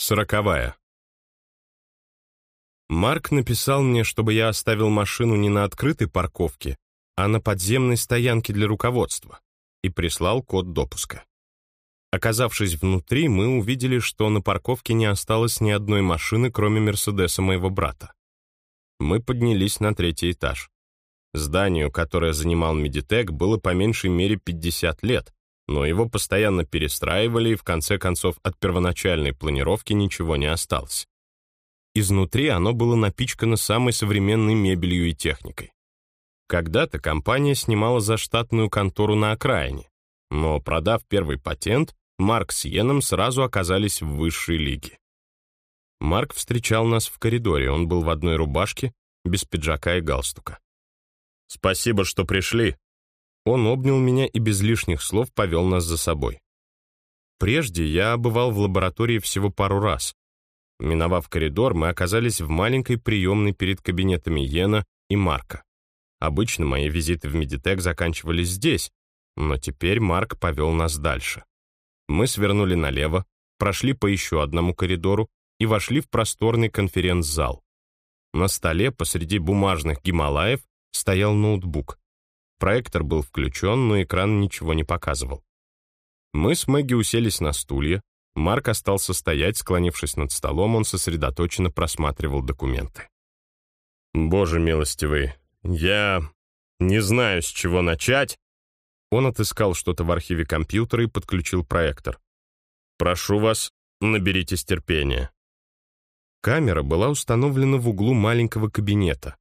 Сороковая. Марк написал мне, чтобы я оставил машину не на открытой парковке, а на подземной стоянке для руководства, и прислал код допуска. Оказавшись внутри, мы увидели, что на парковке не осталось ни одной машины, кроме Мерседеса моего брата. Мы поднялись на третий этаж. Зданию, которое занимал Медитек, было по меньшей мере 50 лет, но его постоянно перестраивали, и в конце концов от первоначальной планировки ничего не осталось. Изнутри оно было напичкано самой современной мебелью и техникой. Когда-то компания снимала заштатную контору на окраине, но, продав первый патент, Марк с Йеном сразу оказались в высшей лиге. Марк встречал нас в коридоре, он был в одной рубашке, без пиджака и галстука. «Спасибо, что пришли», он обнял меня и без лишних слов повел нас за собой. Прежде я бывал в лаборатории всего пару раз. Миновав коридор, мы оказались в маленькой приемной перед кабинетами Йена и Марка. Обычно мои визиты в Медитек заканчивались здесь, но теперь Марк повел нас дальше. Мы свернули налево, прошли по еще одному коридору и вошли в просторный конференц-зал. На столе посреди бумажных Гималаев стоял ноутбук. Проектор был включен, но экран ничего не показывал. Мы с Мэгги уселись на стулья. Марк остался стоять, склонившись над столом, он сосредоточенно просматривал документы. «Боже милостивый, я не знаю, с чего начать». Он отыскал что-то в архиве компьютера и подключил проектор. «Прошу вас, наберитесь терпения». Камера была установлена в углу маленького кабинета.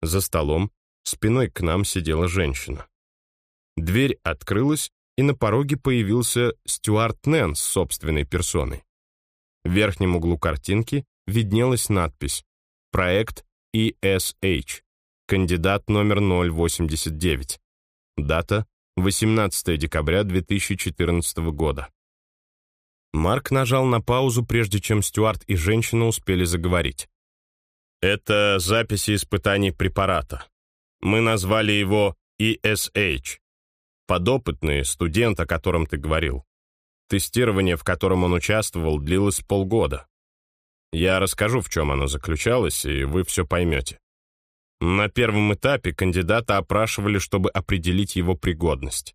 За столом Спиной к нам сидела женщина. Дверь открылась, и на пороге появился Стюарт Нэнс собственной персоной. В верхнем углу картинки виднелась надпись «Проект ESH», кандидат номер 089. Дата 18 декабря 2014 года. Марк нажал на паузу, прежде чем Стюарт и женщина успели заговорить. «Это записи испытаний препарата. Мы назвали его ESH. Подопытный студент, о котором ты говорил. Тестирование, в котором он участвовал, длилось полгода. Я расскажу, в чем оно заключалось, и вы все поймете. На первом этапе кандидата опрашивали, чтобы определить его пригодность.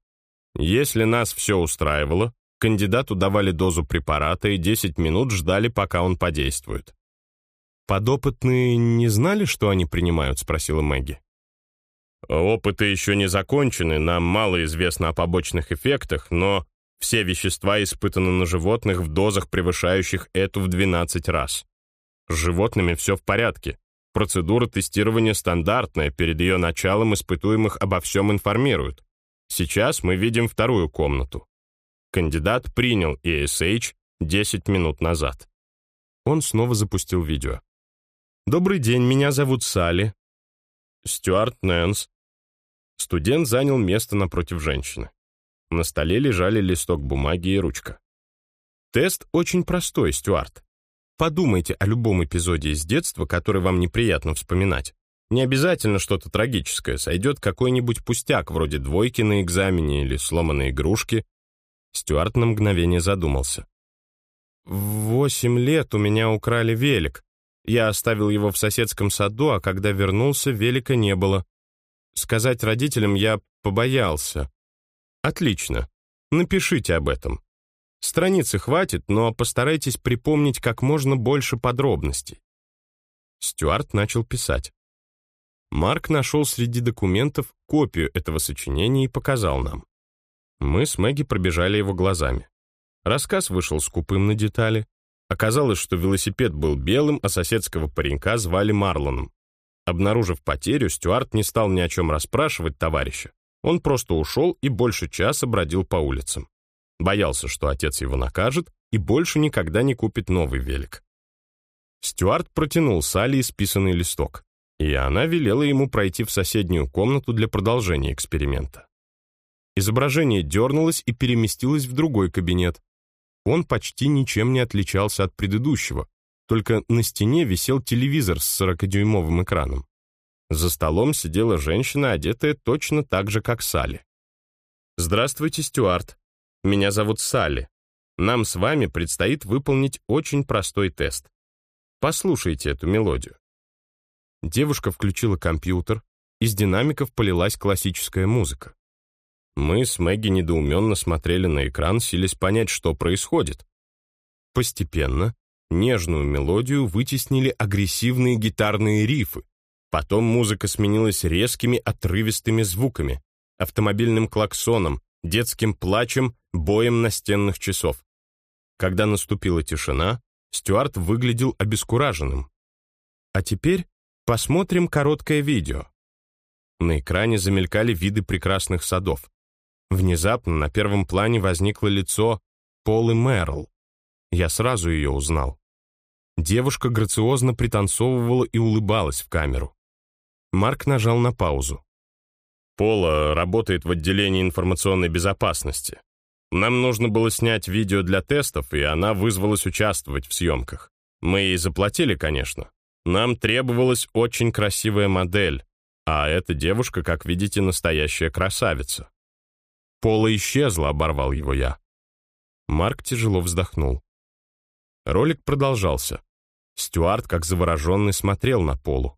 Если нас все устраивало, кандидату давали дозу препарата и 10 минут ждали, пока он подействует. «Подопытные не знали, что они принимают?» — спросила Мэгги. Опыты еще не закончены, нам мало известно о побочных эффектах, но все вещества испытаны на животных в дозах, превышающих эту в 12 раз. С животными все в порядке. Процедура тестирования стандартная, перед ее началом испытуемых обо всем информируют. Сейчас мы видим вторую комнату. Кандидат принял ESH 10 минут назад. Он снова запустил видео. «Добрый день, меня зовут Салли. Стюарт Нэнс. Студент занял место напротив женщины. На столе лежали листок бумаги и ручка. Тест очень простой, Стюарт. Подумайте о любом эпизоде из детства, который вам неприятно вспоминать. Не обязательно что-то трагическое, сойдет какой-нибудь пустяк, вроде двойки на экзамене или сломанной игрушки. Стюарт на мгновение задумался. В восемь лет у меня украли велик. Я оставил его в соседском саду, а когда вернулся, велика не было. Сказать родителям я побоялся. Отлично. Напишите об этом. Страницы хватит, но постарайтесь припомнить как можно больше подробностей. Стюарт начал писать. Марк нашел среди документов копию этого сочинения и показал нам. Мы с Мэгги пробежали его глазами. Рассказ вышел скупым на детали, Оказалось, что велосипед был белым, а соседского паренька звали Марлоном. Обнаружив потерю, Стюарт не стал ни о чем расспрашивать товарища. Он просто ушел и больше часа бродил по улицам. Боялся, что отец его накажет и больше никогда не купит новый велик. Стюарт протянул Салли исписанный листок, и она велела ему пройти в соседнюю комнату для продолжения эксперимента. Изображение дернулось и переместилось в другой кабинет, он почти ничем не отличался от предыдущего, только на стене висел телевизор с 40-дюймовым экраном. За столом сидела женщина, одетая точно так же, как Салли. «Здравствуйте, Стюарт. Меня зовут Салли. нам с вами предстоит выполнить очень простой тест. Послушайте эту мелодию. Девушка включила компьютер, из динамиков полилась классическая музыка. Мы с Мэгги недоуменно смотрели на экран, силясь понять, что происходит. Постепенно нежную мелодию вытеснили агрессивные гитарные рифы. Потом музыка сменилась резкими отрывистыми звуками, автомобильным клаксоном, детским плачем, боем настенных часов. Когда наступила тишина, Стюарт выглядел обескураженным. А теперь посмотрим короткое видео. На экране замелькали виды прекрасных садов. Внезапно на первом плане возникло лицо Полы Мэрл. Я сразу ее узнал. Девушка грациозно пританцовывала и улыбалась в камеру. Марк нажал на паузу. Пола работает в отделении информационной безопасности. Нам нужно было снять видео для тестов, и она вызвалась участвовать в съемках. Мы ей заплатили, конечно. Нам требовалась очень красивая модель, а эта девушка, как видите, настоящая красавица. Пола исчезла, оборвал его я. Марк тяжело вздохнул. Ролик продолжался. Стюарт, как завороженный, смотрел на Полу.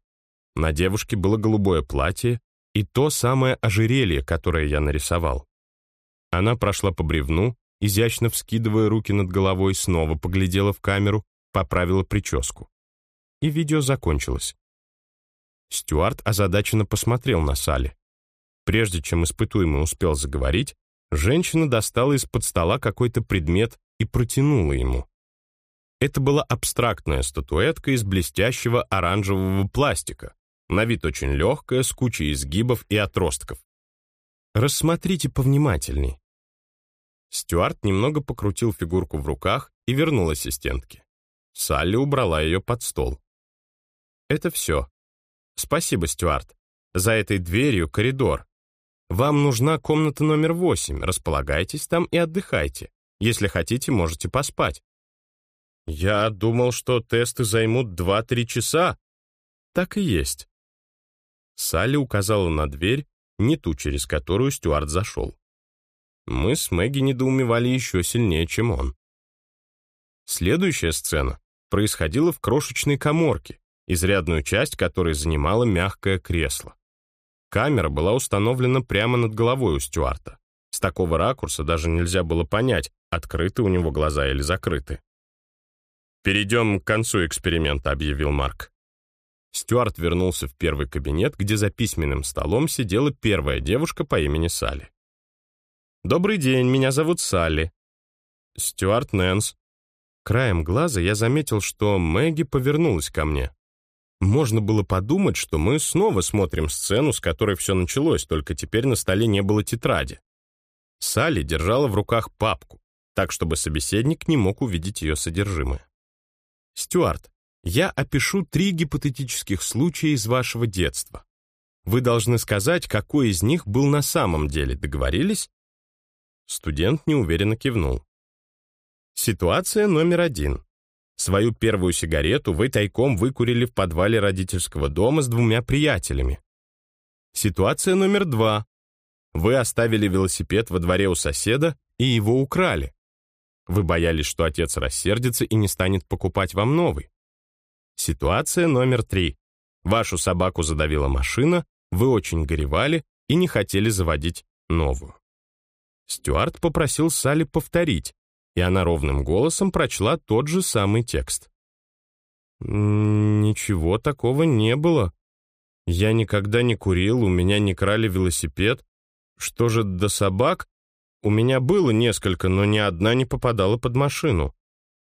На девушке было голубое платье и то самое ожерелье, которое я нарисовал. Она прошла по бревну, изящно вскидывая руки над головой, снова поглядела в камеру, поправила прическу. И видео закончилось. Стюарт озадаченно посмотрел на Салли. Прежде чем испытуемый успел заговорить, женщина достала из-под стола какой-то предмет и протянула ему. Это была абстрактная статуэтка из блестящего оранжевого пластика, на вид очень легкая, с кучей изгибов и отростков. Рассмотрите повнимательней. Стюарт немного покрутил фигурку в руках и вернул ассистентке. Салли убрала ее под стол. Это все. Спасибо, Стюарт. За этой дверью коридор. Вам нужна комната номер восемь. Располагайтесь там и отдыхайте. Если хотите, можете поспать. Я думал, что тесты займут два-три часа. Так и есть. Салли указала на дверь, не ту, через которую Стюарт зашел. Мы с Мэгги недоумевали еще сильнее, чем он. Следующая сцена происходила в крошечной коморке, изрядную часть которой занимало мягкое кресло. Камера была установлена прямо над головой у Стюарта. С такого ракурса даже нельзя было понять, открыты у него глаза или закрыты. «Перейдем к концу эксперимента», — объявил Марк. Стюарт вернулся в первый кабинет, где за письменным столом сидела первая девушка по имени Салли. «Добрый день, меня зовут Салли». «Стюарт Нэнс». Краем глаза я заметил, что Мэгги повернулась ко мне. Можно было подумать, что мы снова смотрим сцену, с которой все началось, только теперь на столе не было тетради. Салли держала в руках папку, так чтобы собеседник не мог увидеть ее содержимое. «Стюарт, я опишу три гипотетических случая из вашего детства. Вы должны сказать, какой из них был на самом деле, договорились?» Студент неуверенно кивнул. Ситуация номер один. Свою первую сигарету вы тайком выкурили в подвале родительского дома с двумя приятелями. Ситуация номер два. Вы оставили велосипед во дворе у соседа и его украли. Вы боялись, что отец рассердится и не станет покупать вам новый. Ситуация номер три. Вашу собаку задавила машина, вы очень горевали и не хотели заводить новую. Стюарт попросил Салли повторить, и она ровным голосом прочла тот же самый текст. «Ничего такого не было. Я никогда не курил, у меня не крали велосипед. Что же до собак? У меня было несколько, но ни одна не попадала под машину.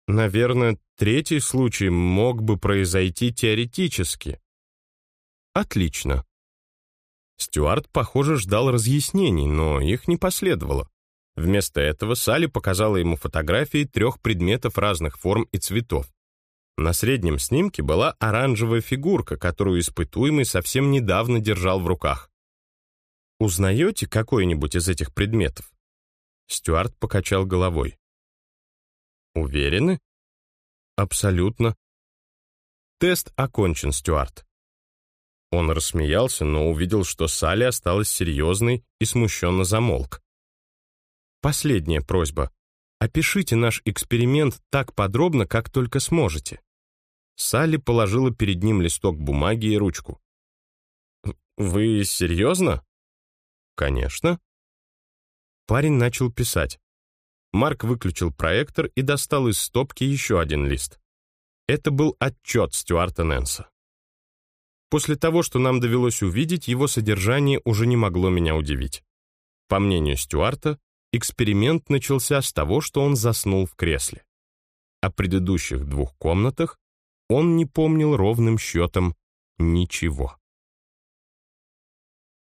Наверное, третий случай мог бы произойти теоретически». «Отлично». Стюарт, похоже, ждал разъяснений, но их не последовало. Вместо этого Салли показала ему фотографии трех предметов разных форм и цветов. На среднем снимке была оранжевая фигурка, которую испытуемый совсем недавно держал в руках. «Узнаете какой-нибудь из этих предметов?» Стюарт покачал головой. «Уверены?» «Абсолютно». «Тест окончен, Стюарт». Он рассмеялся, но увидел, что Салли осталась серьезной и смущенно замолк. Последняя просьба. Опишите наш эксперимент так подробно, как только сможете». Салли положила перед ним листок бумаги и ручку. «Вы серьезно?» «Конечно». Парень начал писать. Марк выключил проектор и достал из стопки еще один лист. Это был отчет Стюарта Нэнса. После того, что нам довелось увидеть, его содержание уже не могло меня удивить. По мнению Стюарта, эксперимент начался с того, что он заснул в кресле. О предыдущих двух комнатах он не помнил ровным счетом ничего.